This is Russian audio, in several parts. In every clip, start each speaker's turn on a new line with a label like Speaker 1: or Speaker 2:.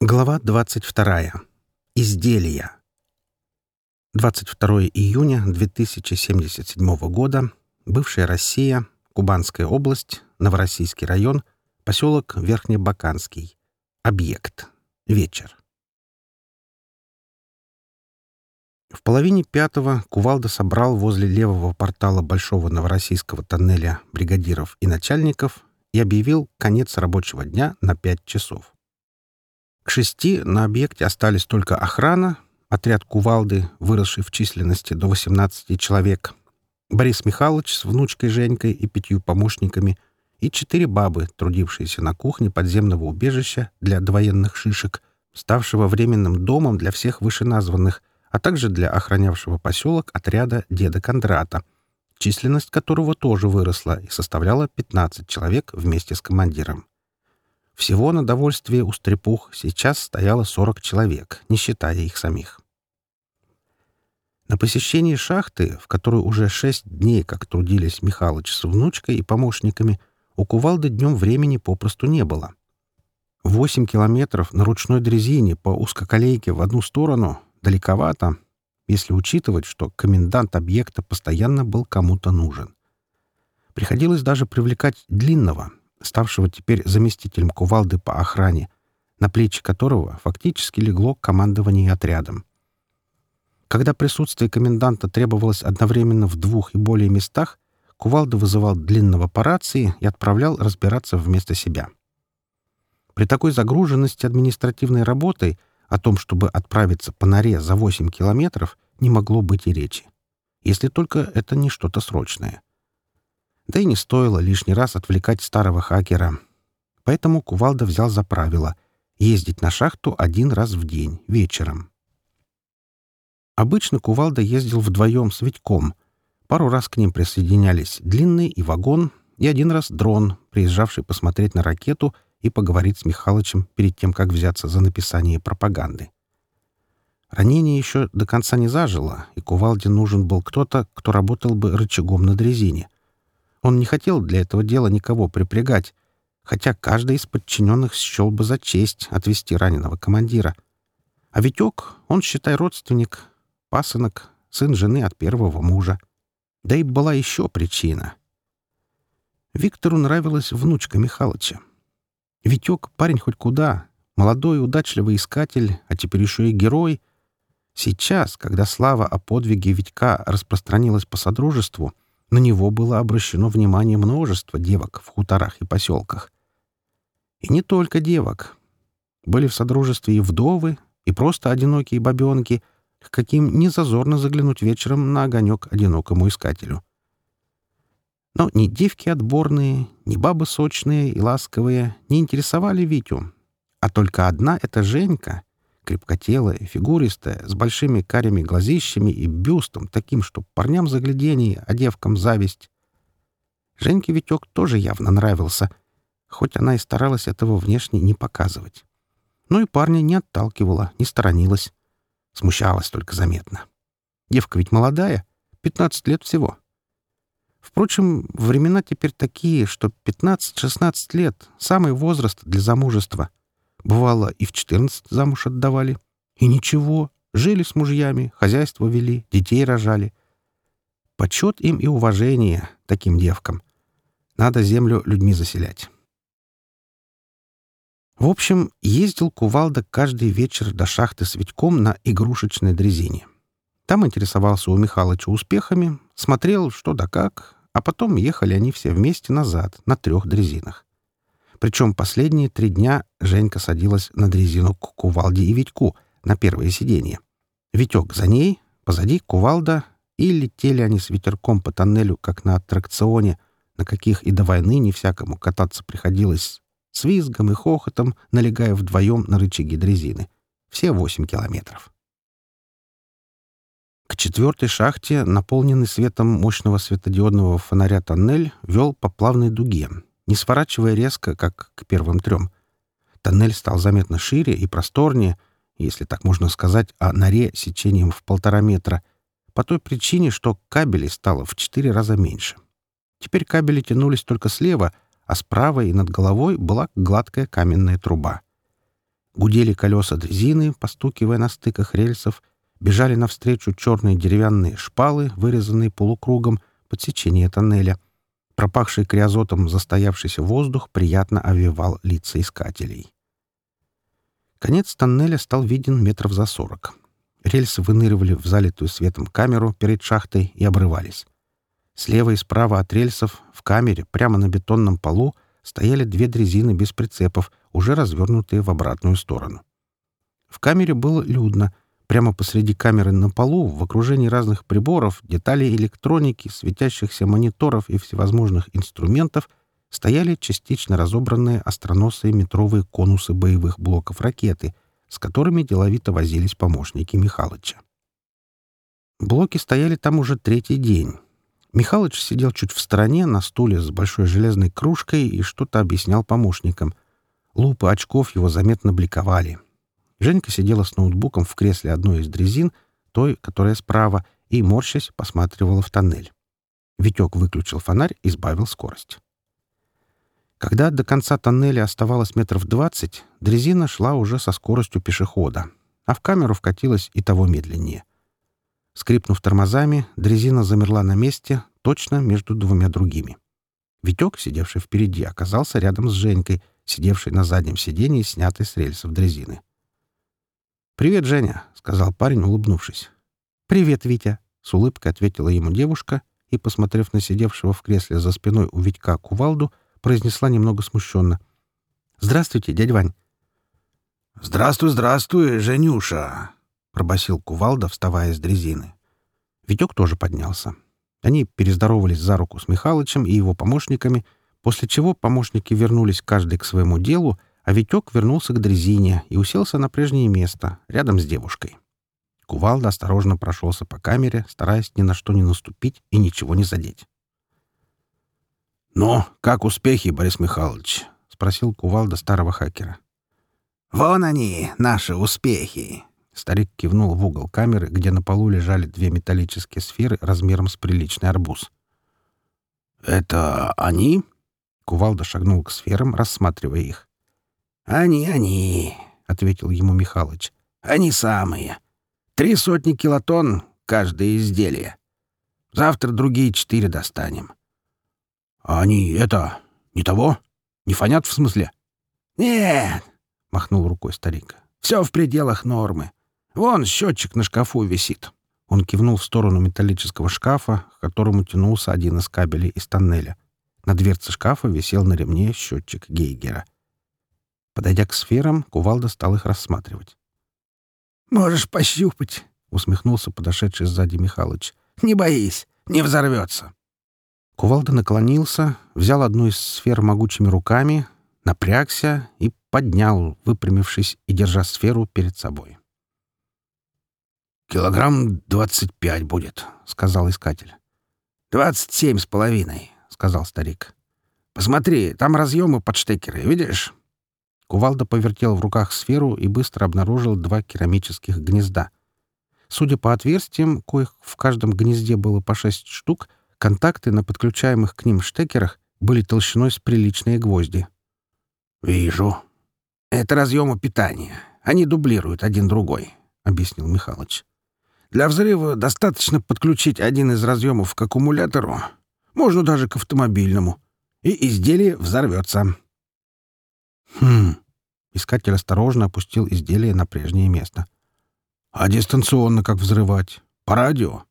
Speaker 1: Глава 22. Изделия. 22 июня 2077 года. Бывшая Россия, Кубанская область, Новороссийский район, поселок Верхнебаканский. Объект. Вечер. В половине пятого Кувалда собрал возле левого портала Большого Новороссийского тоннеля бригадиров и начальников и объявил конец рабочего дня на пять часов. К шести на объекте остались только охрана, отряд кувалды, выросший в численности до 18 человек, Борис Михайлович с внучкой Женькой и пятью помощниками и четыре бабы, трудившиеся на кухне подземного убежища для двоенных шишек, ставшего временным домом для всех вышеназванных, а также для охранявшего поселок отряда деда Кондрата, численность которого тоже выросла и составляла 15 человек вместе с командиром. Всего на довольствие у стрепух сейчас стояло 40 человек, не считая их самих. На посещении шахты, в которую уже шесть дней как трудились Михалыч с внучкой и помощниками, у кувалды днем времени попросту не было. Восемь километров на ручной дрезине по узкоколейке в одну сторону далековато, если учитывать, что комендант объекта постоянно был кому-то нужен. Приходилось даже привлекать длинного — ставшего теперь заместителем кувалды по охране, на плечи которого фактически легло командование отрядом. Когда присутствие коменданта требовалось одновременно в двух и более местах, кувалда вызывал длинного по рации и отправлял разбираться вместо себя. При такой загруженности административной работой о том, чтобы отправиться по норе за 8 километров, не могло быть и речи. Если только это не что-то срочное. Да и не стоило лишний раз отвлекать старого хакера. Поэтому Кувалда взял за правило ездить на шахту один раз в день, вечером. Обычно Кувалда ездил вдвоем с Витьком. Пару раз к ним присоединялись Длинный и Вагон, и один раз Дрон, приезжавший посмотреть на ракету и поговорить с Михалычем перед тем, как взяться за написание пропаганды. Ранение еще до конца не зажило, и Кувалде нужен был кто-то, кто работал бы рычагом на дрезине — он не хотел для этого дела никого припрягать, хотя каждый из подчиненных счел бы за честь отвести раненого командира. А Витек, он, считай, родственник, пасынок, сын жены от первого мужа. Да и была еще причина. Виктору нравилась внучка Михалыча. Витек — парень хоть куда, молодой удачливый искатель, а теперь еще и герой. Сейчас, когда слава о подвиге Витька распространилась по Содружеству — на него было обращено внимание множество девок в хуторах и поселках. И не только девок. Были в содружестве и вдовы, и просто одинокие бабенки, к каким не зазорно заглянуть вечером на огонек одинокому искателю. Но ни девки отборные, ни бабы сочные и ласковые не интересовали Витю, а только одна эта Женька крепкотелая, фигуристая, с большими карими глазищами и бюстом, таким, что парням заглядение, а девкам зависть. Женьке Витек тоже явно нравился, хоть она и старалась этого внешне не показывать. Но и парня не отталкивала, не сторонилась. Смущалась только заметно. Девка ведь молодая, 15 лет всего. Впрочем, времена теперь такие, что 15-16 лет — самый возраст для замужества. Бывало, и в 14 замуж отдавали. И ничего, жили с мужьями, хозяйство вели, детей рожали. Почет им и уважение таким девкам. Надо землю людьми заселять. В общем, ездил Кувалда каждый вечер до шахты с Витьком на игрушечной дрезине. Там интересовался у Михалыча успехами, смотрел что да как, а потом ехали они все вместе назад на трех дрезинах. Причем последние три дня Женька садилась на дрезину к кувалде и Витьку на первое сиденье. Витек за ней, позади кувалда, и летели они с ветерком по тоннелю, как на аттракционе, на каких и до войны не всякому кататься приходилось, с визгом и хохотом, налегая вдвоем на рычаги дрезины. Все восемь километров. К четвертой шахте, наполненный светом мощного светодиодного фонаря тоннель, вел по плавной дуге, не сворачивая резко, как к первым трем. Тоннель стал заметно шире и просторнее, если так можно сказать, а о норе сечением в полтора метра, по той причине, что кабелей стало в четыре раза меньше. Теперь кабели тянулись только слева, а справа и над головой была гладкая каменная труба. Гудели колеса дрезины, постукивая на стыках рельсов, бежали навстречу черные деревянные шпалы, вырезанные полукругом под сечение тоннеля — Пропахший криозотом застоявшийся воздух приятно овевал лица искателей. Конец тоннеля стал виден метров за сорок. Рельсы выныривали в залитую светом камеру перед шахтой и обрывались. Слева и справа от рельсов, в камере, прямо на бетонном полу, стояли две дрезины без прицепов, уже развернутые в обратную сторону. В камере было людно, Прямо посреди камеры на полу, в окружении разных приборов, деталей электроники, светящихся мониторов и всевозможных инструментов, стояли частично разобранные остроносые метровые конусы боевых блоков ракеты, с которыми деловито возились помощники Михалыча. Блоки стояли там уже третий день. Михалыч сидел чуть в стороне на стуле с большой железной кружкой и что-то объяснял помощникам. Лупы очков его заметно бликовали — Женька сидела с ноутбуком в кресле одной из дрезин, той, которая справа, и, морщась, посматривала в тоннель. Витек выключил фонарь и сбавил скорость. Когда до конца тоннеля оставалось метров двадцать, дрезина шла уже со скоростью пешехода, а в камеру вкатилась и того медленнее. Скрипнув тормозами, дрезина замерла на месте, точно между двумя другими. Витек, сидевший впереди, оказался рядом с Женькой, сидевшей на заднем сиденье, снятой с рельсов дрезины. «Привет, Женя», — сказал парень, улыбнувшись. «Привет, Витя», — с улыбкой ответила ему девушка и, посмотрев на сидевшего в кресле за спиной у Витька кувалду, произнесла немного смущенно. «Здравствуйте, дядь Вань».
Speaker 2: «Здравствуй, здравствуй, Женюша», — пробасил кувалда, вставая с дрезины.
Speaker 1: Витек тоже поднялся. Они перездоровались за руку с Михалычем и его помощниками, после чего помощники вернулись каждый к своему делу, а Витек вернулся к дрезине и уселся на прежнее место, рядом с девушкой. Кувалда осторожно прошелся по камере, стараясь ни на что не наступить и ничего не задеть.
Speaker 2: «Ну, как успехи, Борис Михайлович?»
Speaker 1: — спросил Кувалда старого хакера.
Speaker 3: «Вон они, наши успехи!»
Speaker 1: Старик кивнул в угол камеры, где на полу лежали две металлические сферы размером с приличный арбуз.
Speaker 2: «Это они?»
Speaker 1: Кувалда шагнул к сферам, рассматривая их.
Speaker 3: «Они, они», — ответил ему Михалыч. «Они самые. Три сотни килотонн каждое изделие. Завтра другие четыре достанем».
Speaker 2: «А они это... не того? Не фонят в смысле?»
Speaker 3: «Нет», — махнул рукой старик. «Все в пределах нормы. Вон счетчик на шкафу висит».
Speaker 1: Он кивнул в сторону металлического шкафа, к которому тянулся один из кабелей из тоннеля. На дверце шкафа висел на ремне счетчик Гейгера — Подойдя к сферам, кувалда стал их рассматривать.
Speaker 3: «Можешь пощупать», — усмехнулся подошедший сзади Михалыч. «Не боись, не взорвется».
Speaker 1: Кувалда наклонился, взял одну из сфер могучими руками, напрягся и поднял, выпрямившись и держа сферу перед собой.
Speaker 2: «Килограмм двадцать пять будет», — сказал искатель.
Speaker 3: «Двадцать семь с половиной», — сказал старик. «Посмотри, там разъемы под штекеры, видишь?»
Speaker 1: Кувалда повертел в руках сферу и быстро обнаружил два керамических гнезда. Судя по отверстиям, коих в каждом гнезде было по шесть штук, контакты на подключаемых к ним штекерах были толщиной с приличные гвозди.
Speaker 3: «Вижу. Это разъемы питания. Они дублируют один другой», — объяснил Михалыч. «Для взрыва достаточно подключить один из разъемов к аккумулятору, можно даже к автомобильному, и изделие взорвется».
Speaker 1: «Хм, Искатель осторожно опустил изделие на прежнее место. «А дистанционно как взрывать? По радио?»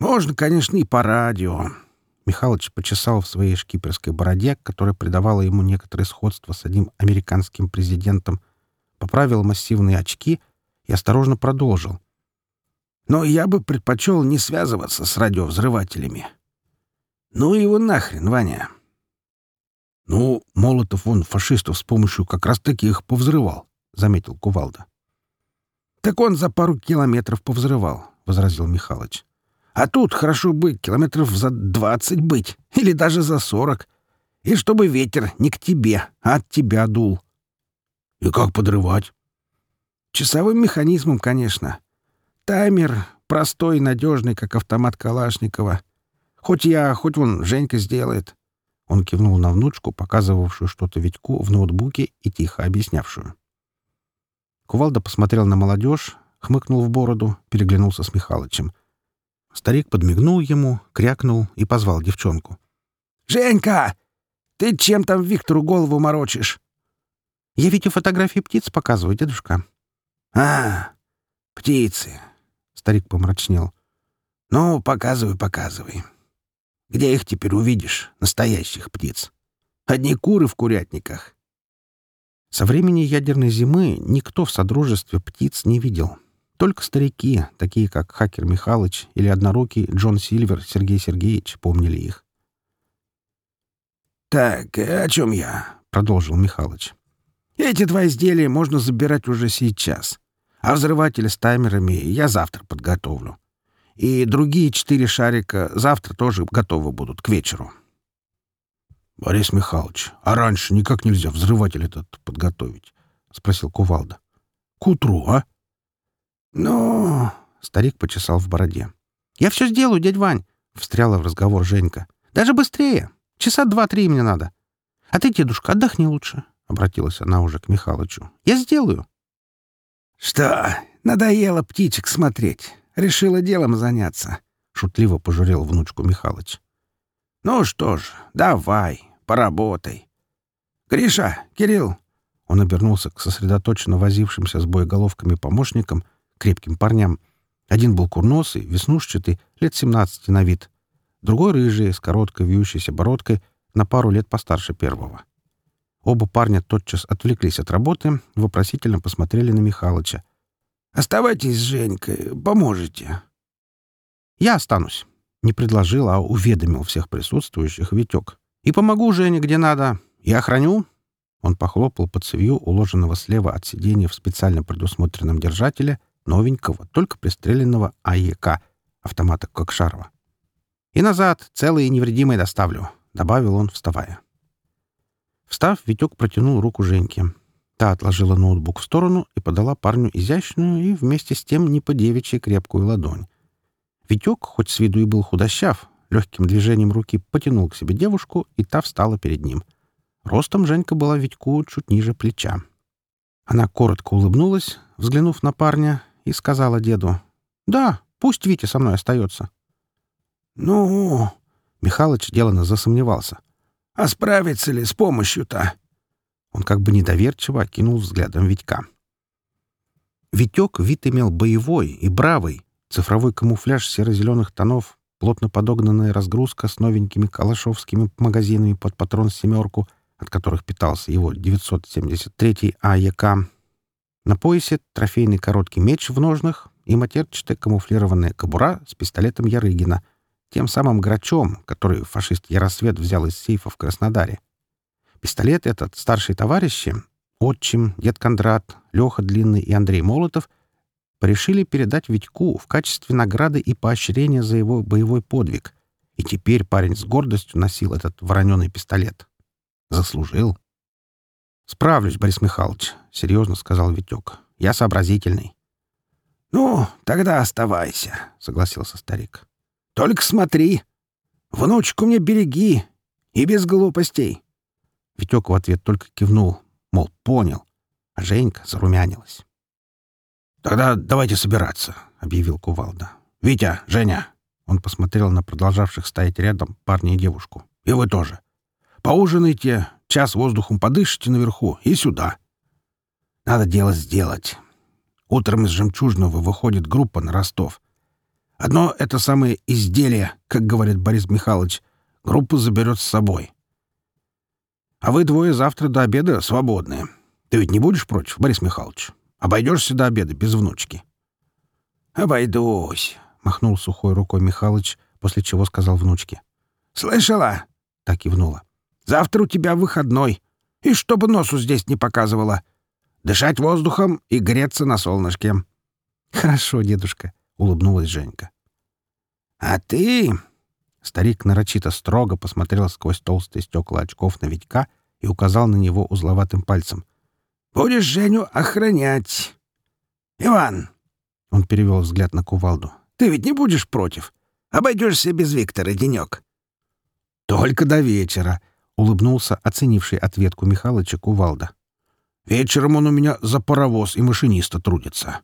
Speaker 3: «Можно, конечно, и по радио».
Speaker 1: Михалыч почесал в своей шкиперской бороде, которая придавала ему некоторое сходство с одним американским президентом, поправил массивные очки и осторожно продолжил.
Speaker 3: «Но я бы предпочел не связываться с радиовзрывателями». «Ну его нахрен, Ваня!»
Speaker 2: «Ну, Молотов он фашистов с помощью как раз таких повзрывал», — заметил Кувалда.
Speaker 3: «Так он за пару километров повзрывал», — возразил Михалыч. «А тут хорошо бы километров за двадцать быть, или даже за сорок, и чтобы ветер не к тебе, а от тебя дул».
Speaker 2: «И как подрывать?»
Speaker 3: «Часовым механизмом, конечно. Таймер простой и надежный, как автомат Калашникова. Хоть я, хоть он Женька сделает.
Speaker 1: Он кивнул на внучку, показывавшую что-то Витьку в ноутбуке и тихо объяснявшую. Кувалда посмотрел на молодежь, хмыкнул в бороду, переглянулся с Михалычем. Старик подмигнул ему, крякнул и позвал девчонку.
Speaker 3: «Женька, ты чем там Виктору голову морочишь?»
Speaker 1: «Я видел фотографии птиц показываю, дедушка».
Speaker 3: «А, птицы!» — старик помрачнел. «Ну, показывай, показывай. Где их теперь увидишь, настоящих птиц? Одни куры в курятниках.
Speaker 1: Со времени ядерной зимы никто в Содружестве птиц не видел. Только старики, такие как Хакер Михайлович или однорукий Джон Сильвер Сергей Сергеевич, помнили их.
Speaker 3: «Так, э, о чем я?» — продолжил Михалыч.
Speaker 1: «Эти два изделия можно забирать уже сейчас, а взрыватели с таймерами я завтра подготовлю. И другие четыре шарика завтра тоже готовы будут к вечеру.
Speaker 2: — Борис Михайлович, а раньше никак нельзя взрыватель этот подготовить? — спросил Кувалда. — К утру, а?
Speaker 1: — Ну... — старик почесал в бороде. — Я все сделаю, дядь Вань, — встряла в разговор Женька. — Даже быстрее. Часа два-три мне надо. — А ты, дедушка, отдохни лучше, — обратилась она уже к Михалычу. — Я сделаю.
Speaker 3: — Что, надоело птичек смотреть? Решила делом заняться, — шутливо пожурил внучку Михалыч. — Ну что ж, давай, поработай. — Гриша, Кирилл! Он обернулся к сосредоточенно возившимся с боеголовками помощникам, крепким парням. Один был курносый, веснушчатый, лет семнадцати на вид. Другой рыжий, с короткой вьющейся бородкой, на пару лет постарше первого. Оба парня тотчас отвлеклись от работы, вопросительно посмотрели на Михалыча. Оставайтесь с Женькой, поможете.
Speaker 1: Я останусь. Не предложил, а уведомил всех присутствующих Витек. И помогу Жене, где надо. Я охраню. Он похлопал по цевью, уложенного слева от сиденья в специально предусмотренном держателе, новенького, только пристреленного АЕК, автомата Кокшарова. «И назад, целый и невредимый доставлю», — добавил он, вставая. Встав, Витек протянул руку Женьке. Та отложила ноутбук в сторону и подала парню изящную и вместе с тем не по девичьей крепкую ладонь. Витек, хоть с виду и был худощав, легким движением руки потянул к себе девушку, и та встала перед ним. Ростом Женька была Витьку чуть ниже плеча. Она коротко улыбнулась, взглянув на парня, и сказала деду, «Да, пусть Витя со мной остается».
Speaker 3: «Ну...»
Speaker 1: — Михалыч деланно засомневался.
Speaker 3: «А справится ли с помощью-то?»
Speaker 1: Он как бы недоверчиво окинул взглядом Витька. Витек вид имел боевой и бравый, цифровой камуфляж серо-зеленых тонов, плотно подогнанная разгрузка с новенькими калашовскими магазинами под патрон «семерку», от которых питался его 973-й АЕК. На поясе трофейный короткий меч в ножнах и матерчатая камуфлированная кобура с пистолетом Ярыгина, тем самым грачом, который фашист Яросвет взял из сейфа в Краснодаре. Пистолет этот старшие товарищи, отчим, дед Кондрат, Леха Длинный и Андрей Молотов, решили передать Витьку в качестве награды и поощрения за его боевой подвиг. И теперь парень с гордостью носил этот вороненый пистолет. Заслужил. «Справлюсь, Борис Михайлович», — серьезно сказал Витек. «Я сообразительный».
Speaker 3: «Ну, тогда оставайся», — согласился старик. «Только смотри. Внучку мне береги. И без глупостей.
Speaker 1: Витек в ответ только кивнул, мол, понял, а Женька зарумянилась.
Speaker 2: «Тогда давайте собираться», — объявил Кувалда. «Витя, Женя!» Он посмотрел на продолжавших стоять рядом парня и девушку. «И вы тоже. Поужинайте, час воздухом подышите наверху и сюда. Надо дело сделать. Утром из «Жемчужного» выходит группа на Ростов. Одно — это самое изделие, как говорит Борис Михайлович, группа заберет с собой. А вы двое завтра до обеда свободны. Ты ведь не будешь против, Борис Михайлович? Обойдешься до обеда без внучки?»
Speaker 3: «Обойдусь», — махнул сухой рукой Михалыч, после чего сказал внучке. «Слышала?» — так кивнула. «Завтра у тебя выходной. И чтобы носу здесь не показывала. Дышать воздухом и греться на солнышке».
Speaker 1: «Хорошо, дедушка», — улыбнулась Женька.
Speaker 3: «А ты...»
Speaker 1: Старик нарочито строго посмотрел сквозь толстые стекла очков на Витька и указал на него узловатым пальцем.
Speaker 3: «Будешь Женю охранять!» «Иван!» — он перевел взгляд на кувалду. «Ты ведь не будешь против? Обойдешься без Виктора денек!»
Speaker 1: «Только до вечера!» — улыбнулся оценивший ответку Михалыча кувалда.
Speaker 2: «Вечером он у меня за паровоз и машиниста трудится!»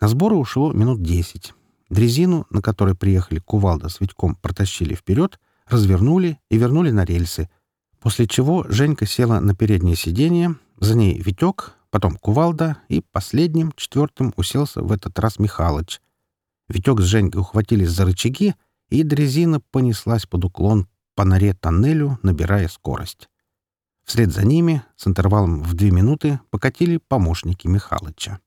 Speaker 1: На сборы ушло минут десять. Дрезину, на которой приехали кувалда с Витьком, протащили вперед, развернули и вернули на рельсы, после чего Женька села на переднее сиденье, за ней Витек, потом кувалда, и последним, четвертым, уселся в этот раз Михалыч. Витек с Женькой ухватились за рычаги, и дрезина понеслась под уклон по норе тоннелю, набирая скорость. Вслед за ними, с интервалом в две минуты, покатили помощники Михалыча.